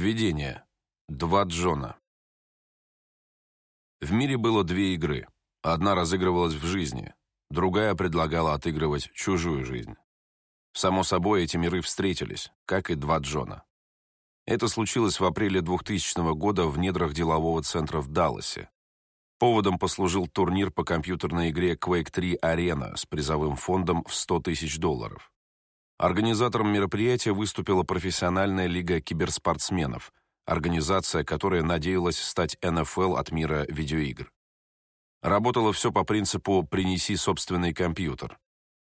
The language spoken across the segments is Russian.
Введение. Два Джона. В мире было две игры. Одна разыгрывалась в жизни, другая предлагала отыгрывать чужую жизнь. Само собой, эти миры встретились, как и два Джона. Это случилось в апреле 2000 года в недрах делового центра в Далласе. Поводом послужил турнир по компьютерной игре Quake 3 Arena с призовым фондом в 100 тысяч долларов. Организатором мероприятия выступила профессиональная лига киберспортсменов, организация, которая надеялась стать НФЛ от мира видеоигр. Работало все по принципу «принеси собственный компьютер».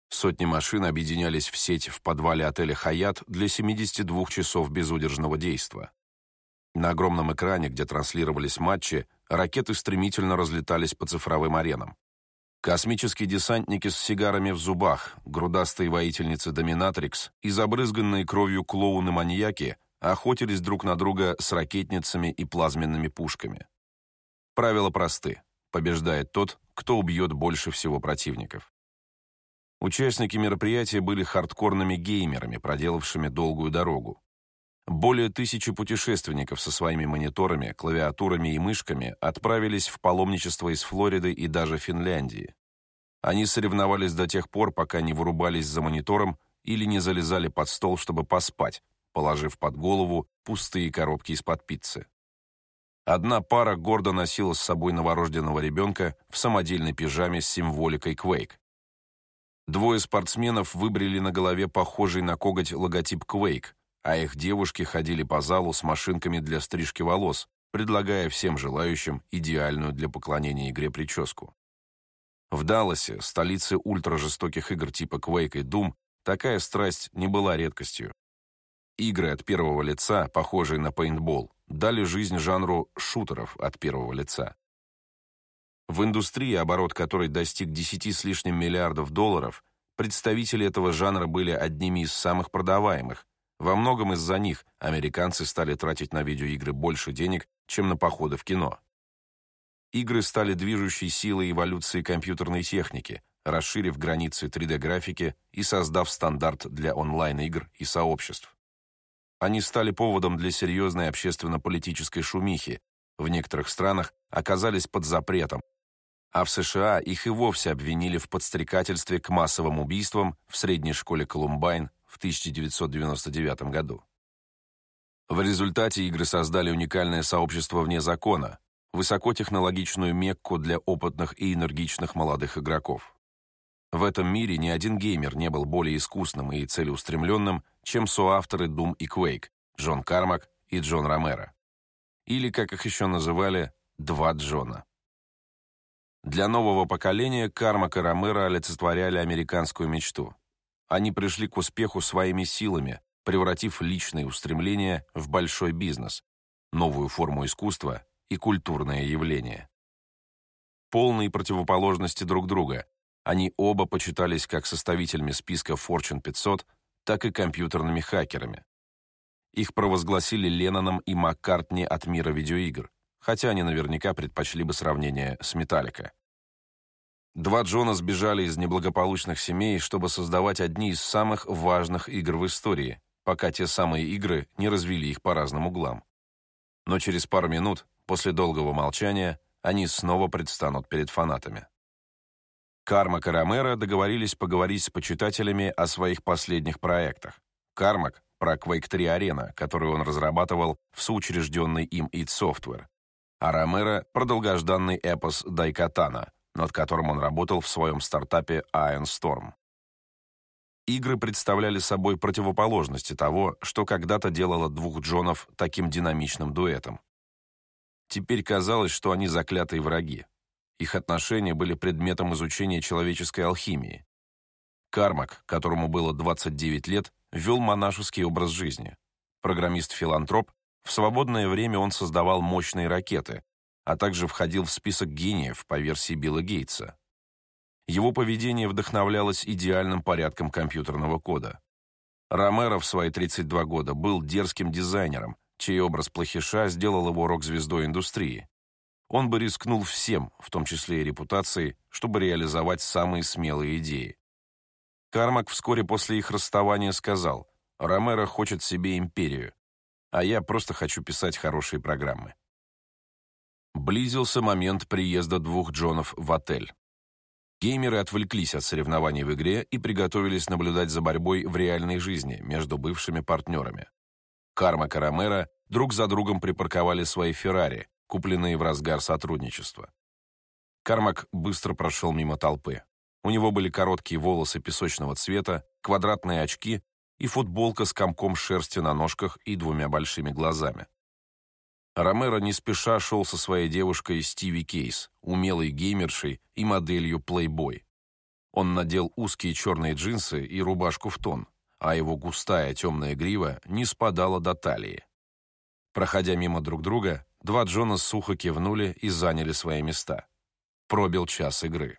Сотни машин объединялись в сеть в подвале отеля «Хаят» для 72 часов безудержного действа. На огромном экране, где транслировались матчи, ракеты стремительно разлетались по цифровым аренам. Космические десантники с сигарами в зубах, грудастые воительницы Доминатрикс и забрызганные кровью клоуны-маньяки охотились друг на друга с ракетницами и плазменными пушками. Правила просты. Побеждает тот, кто убьет больше всего противников. Участники мероприятия были хардкорными геймерами, проделавшими долгую дорогу. Более тысячи путешественников со своими мониторами, клавиатурами и мышками отправились в паломничество из Флориды и даже Финляндии. Они соревновались до тех пор, пока не вырубались за монитором или не залезали под стол, чтобы поспать, положив под голову пустые коробки из-под пиццы. Одна пара гордо носила с собой новорожденного ребенка в самодельной пижаме с символикой Quake. Двое спортсменов выбрали на голове похожий на коготь логотип Quake, а их девушки ходили по залу с машинками для стрижки волос, предлагая всем желающим идеальную для поклонения игре прическу. В Далласе, столице ультражестоких игр типа Quake и Doom, такая страсть не была редкостью. Игры от первого лица, похожие на пейнтбол, дали жизнь жанру шутеров от первого лица. В индустрии, оборот которой достиг 10 с лишним миллиардов долларов, представители этого жанра были одними из самых продаваемых, во многом из-за них американцы стали тратить на видеоигры больше денег, чем на походы в кино. Игры стали движущей силой эволюции компьютерной техники, расширив границы 3D-графики и создав стандарт для онлайн-игр и сообществ. Они стали поводом для серьезной общественно-политической шумихи, в некоторых странах оказались под запретом, а в США их и вовсе обвинили в подстрекательстве к массовым убийствам в средней школе Колумбайн в 1999 году. В результате игры создали уникальное сообщество вне закона, высокотехнологичную мекку для опытных и энергичных молодых игроков. В этом мире ни один геймер не был более искусным и целеустремленным, чем соавторы Doom и Quake, Джон Кармак и Джон Ромеро. Или, как их еще называли, «два Джона». Для нового поколения Кармак и Ромеро олицетворяли американскую мечту. Они пришли к успеху своими силами, превратив личные устремления в большой бизнес, новую форму искусства и культурное явление. Полные противоположности друг друга, они оба почитались как составителями списка Fortune 500, так и компьютерными хакерами. Их провозгласили Ленноном и Маккартни от мира видеоигр, хотя они наверняка предпочли бы сравнение с Металлика. Два Джона сбежали из неблагополучных семей, чтобы создавать одни из самых важных игр в истории, пока те самые игры не развели их по разным углам. Но через пару минут, после долгого молчания, они снова предстанут перед фанатами. Кармак и Ромеро договорились поговорить с почитателями о своих последних проектах. Кармак — про Quake 3 Arena, которую он разрабатывал в соучрежденный им id Software, а Ромеро — про долгожданный эпос Дайкатана — над которым он работал в своем стартапе Iron Storm. Игры представляли собой противоположности того, что когда-то делало двух Джонов таким динамичным дуэтом. Теперь казалось, что они заклятые враги. Их отношения были предметом изучения человеческой алхимии. Кармак, которому было 29 лет, вел монашеский образ жизни. Программист-филантроп, в свободное время он создавал мощные ракеты, а также входил в список гениев по версии Билла Гейтса. Его поведение вдохновлялось идеальным порядком компьютерного кода. Ромеро в свои 32 года был дерзким дизайнером, чей образ плохиша сделал его рок-звездой индустрии. Он бы рискнул всем, в том числе и репутацией, чтобы реализовать самые смелые идеи. Кармак вскоре после их расставания сказал, «Ромеро хочет себе империю. а я просто хочу писать хорошие программы. Близился момент приезда двух Джонов в отель. Геймеры отвлеклись от соревнований в игре и приготовились наблюдать за борьбой в реальной жизни между бывшими партнерами. Карма Карамера друг за другом припарковали свои «Феррари», купленные в разгар сотрудничества. Кармак быстро прошел мимо толпы. У него были короткие волосы песочного цвета, квадратные очки и футболка с комком шерсти на ножках и двумя большими глазами. Ромеро не спеша шел со своей девушкой Стиви Кейс, умелой геймершей и моделью Playboy. Он надел узкие черные джинсы и рубашку в тон, а его густая темная грива не спадала до талии. Проходя мимо друг друга, два Джона сухо кивнули и заняли свои места. Пробил час игры.